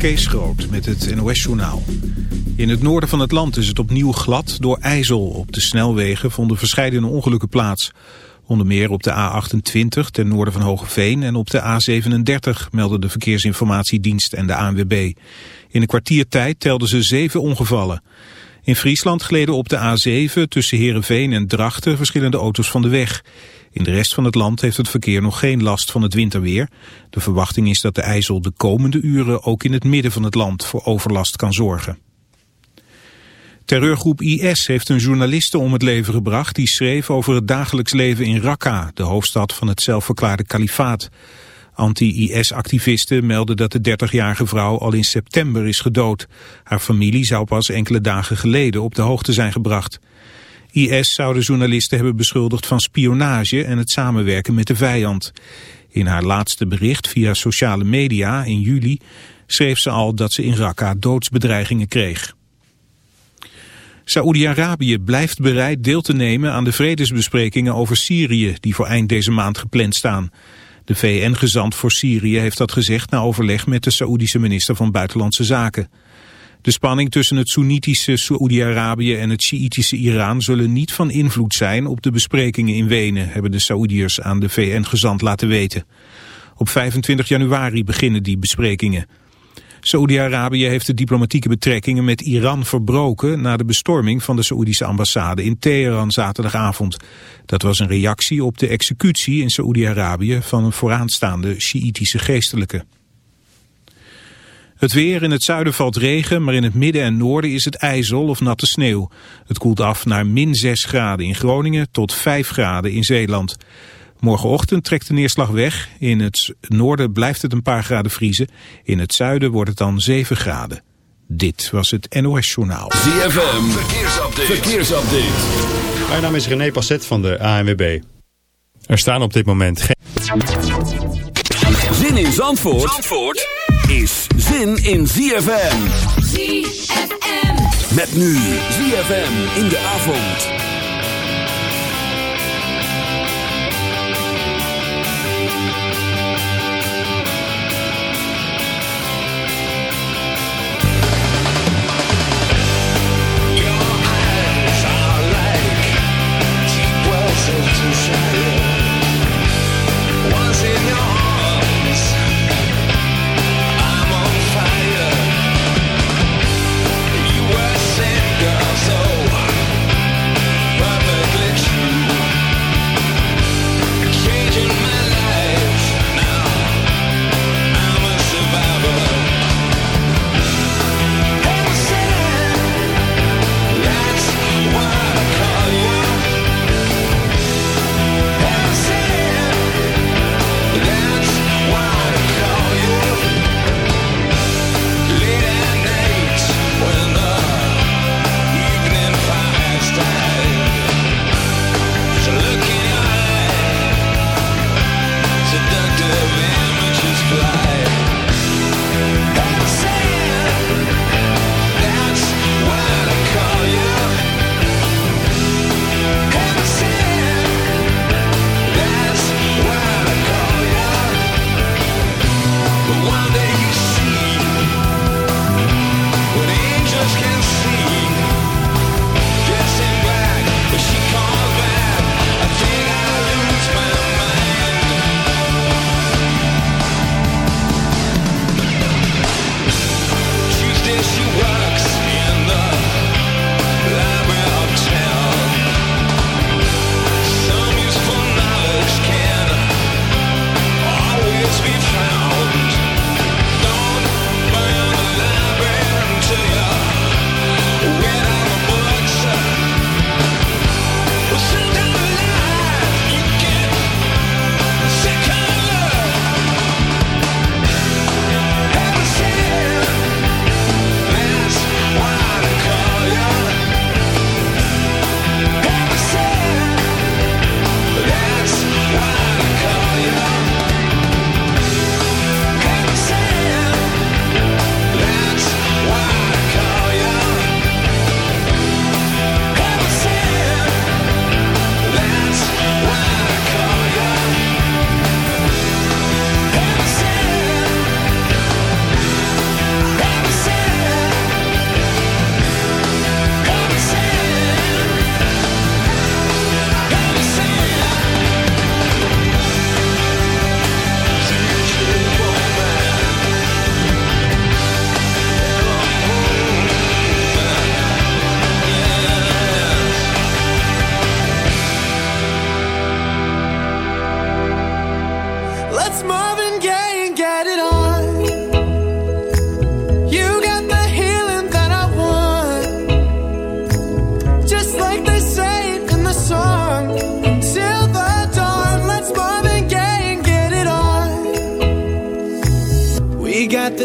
Kees Groot met het NOS-journaal. In het noorden van het land is het opnieuw glad door ijzel. Op de snelwegen vonden verscheidene ongelukken plaats. Onder meer op de A28 ten noorden van Hogeveen en op de A37 melden de Verkeersinformatiedienst en de ANWB. In een kwartiertijd telden ze zeven ongevallen. In Friesland gleden op de A7 tussen Heerenveen en Drachten verschillende auto's van de weg. In de rest van het land heeft het verkeer nog geen last van het winterweer. De verwachting is dat de IJssel de komende uren ook in het midden van het land voor overlast kan zorgen. Terreurgroep IS heeft een journaliste om het leven gebracht die schreef over het dagelijks leven in Raqqa, de hoofdstad van het zelfverklaarde kalifaat. Anti-IS-activisten melden dat de 30-jarige vrouw al in september is gedood. Haar familie zou pas enkele dagen geleden op de hoogte zijn gebracht. IS zou de journalisten hebben beschuldigd van spionage en het samenwerken met de vijand. In haar laatste bericht via sociale media in juli schreef ze al dat ze in Raqqa doodsbedreigingen kreeg. Saoedi-Arabië blijft bereid deel te nemen aan de vredesbesprekingen over Syrië die voor eind deze maand gepland staan. De VN-gezant voor Syrië heeft dat gezegd na overleg met de Saoedische minister van Buitenlandse Zaken. De spanning tussen het Soenitische Saoedi-Arabië en het Sjiitische Iran zullen niet van invloed zijn op de besprekingen in Wenen, hebben de Saoediërs aan de VN-gezant laten weten. Op 25 januari beginnen die besprekingen. Saoedi-Arabië heeft de diplomatieke betrekkingen met Iran verbroken na de bestorming van de Saoedische ambassade in Teheran zaterdagavond. Dat was een reactie op de executie in Saoedi-Arabië van een vooraanstaande Sjiitische geestelijke. Het weer in het zuiden valt regen, maar in het midden en noorden is het ijzel of natte sneeuw. Het koelt af naar min 6 graden in Groningen tot 5 graden in Zeeland. Morgenochtend trekt de neerslag weg. In het noorden blijft het een paar graden vriezen. In het zuiden wordt het dan 7 graden. Dit was het NOS Journaal. ZFM, verkeersupdate. verkeersupdate. Mijn naam is René Passet van de ANWB. Er staan op dit moment geen... Zin in Zandvoort, Zandvoort is zin in ZFM. ZFM. Met nu ZFM in de avond.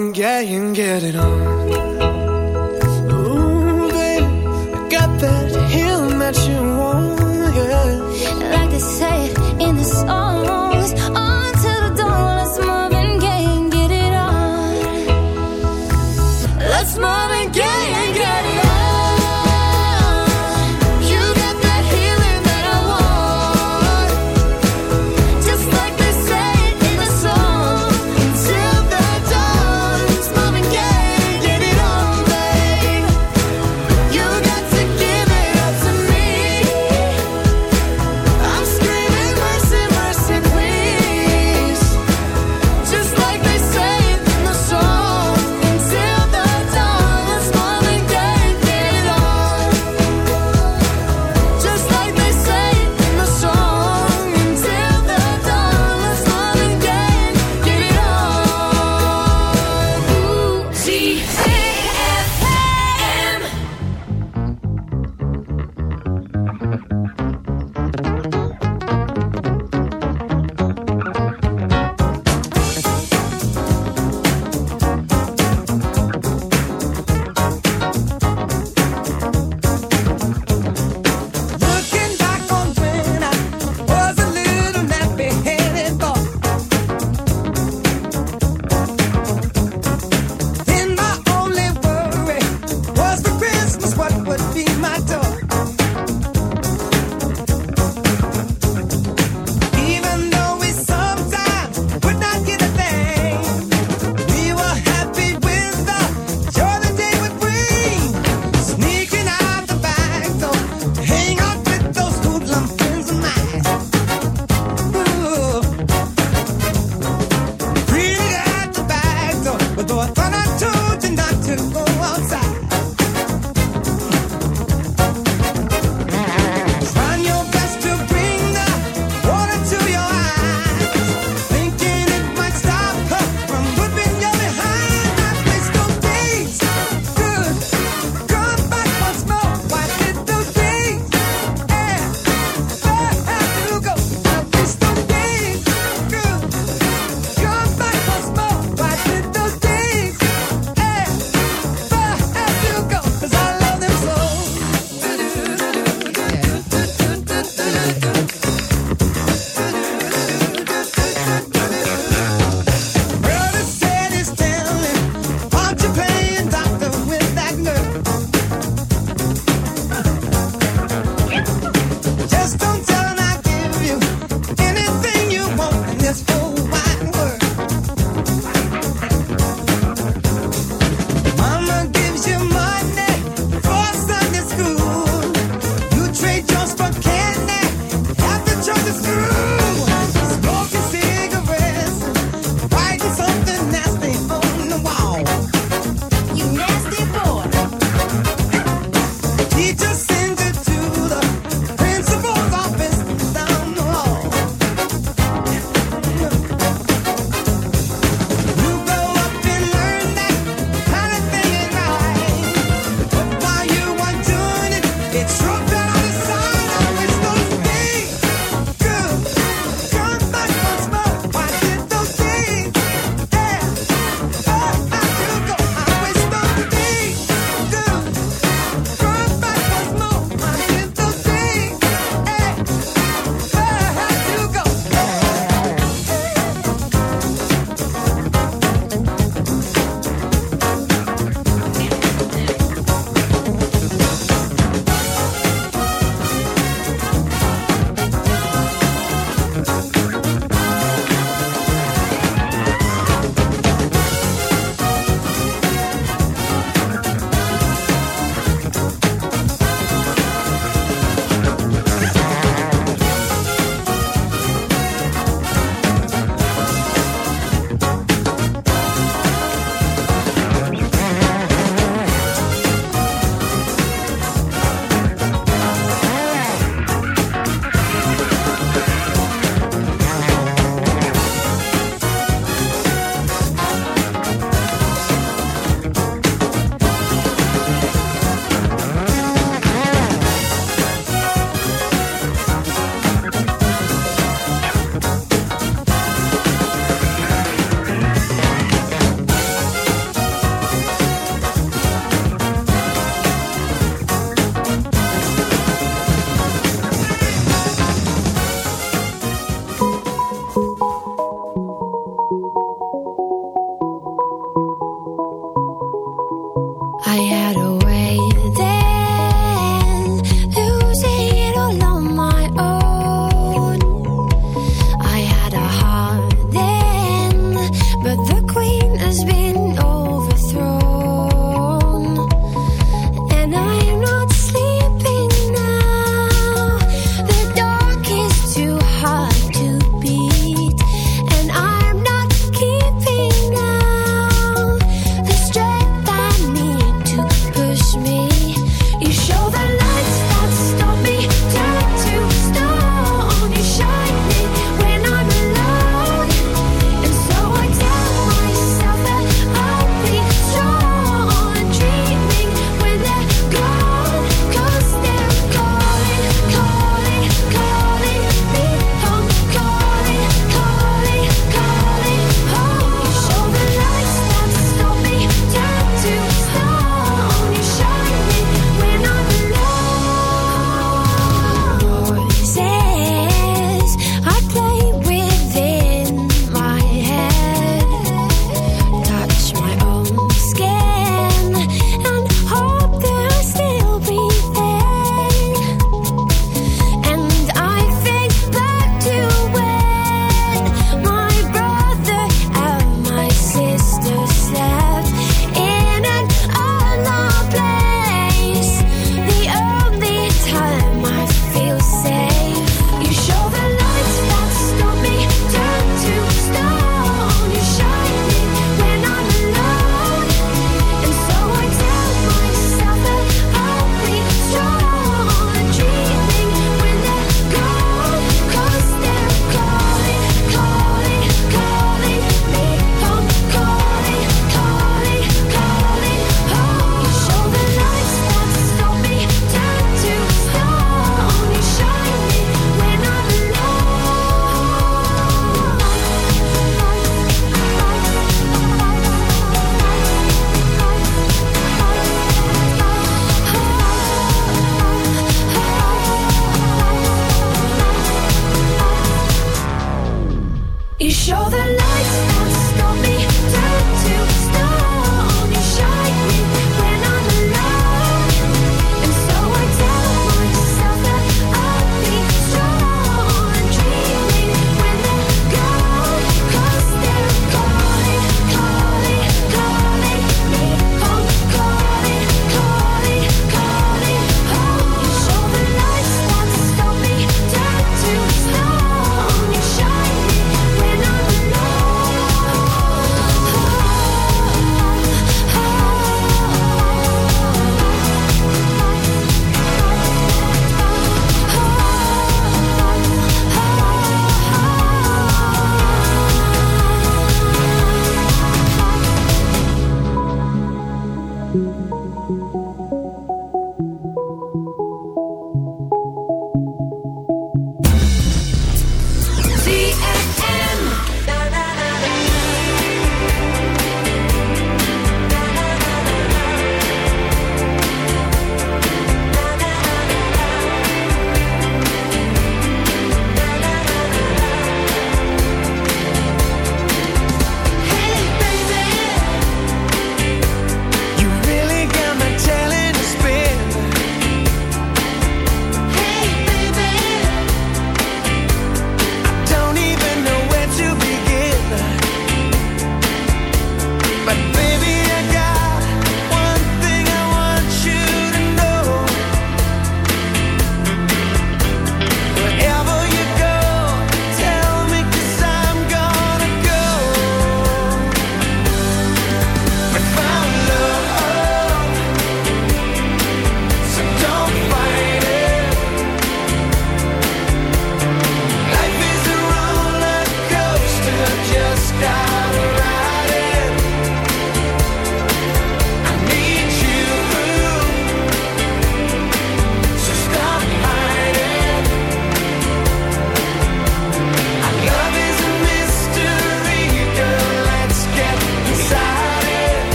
and yeah, you can get it on. Ooh, baby, I got that healing that you want, yeah. Like they say in the song.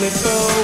Never let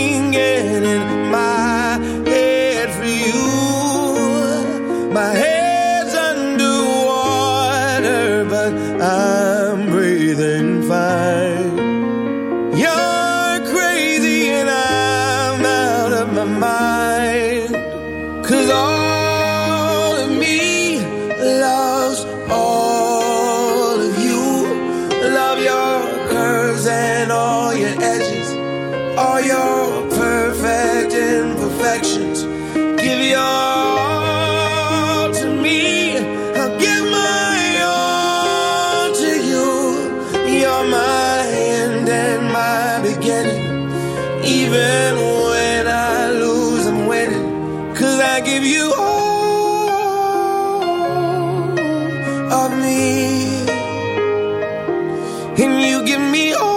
give me all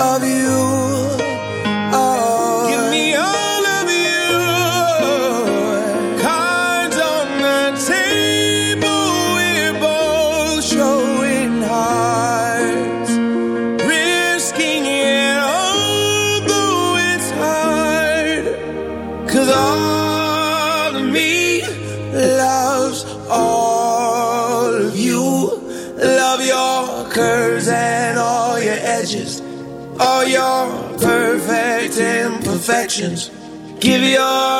of you. actions. Give your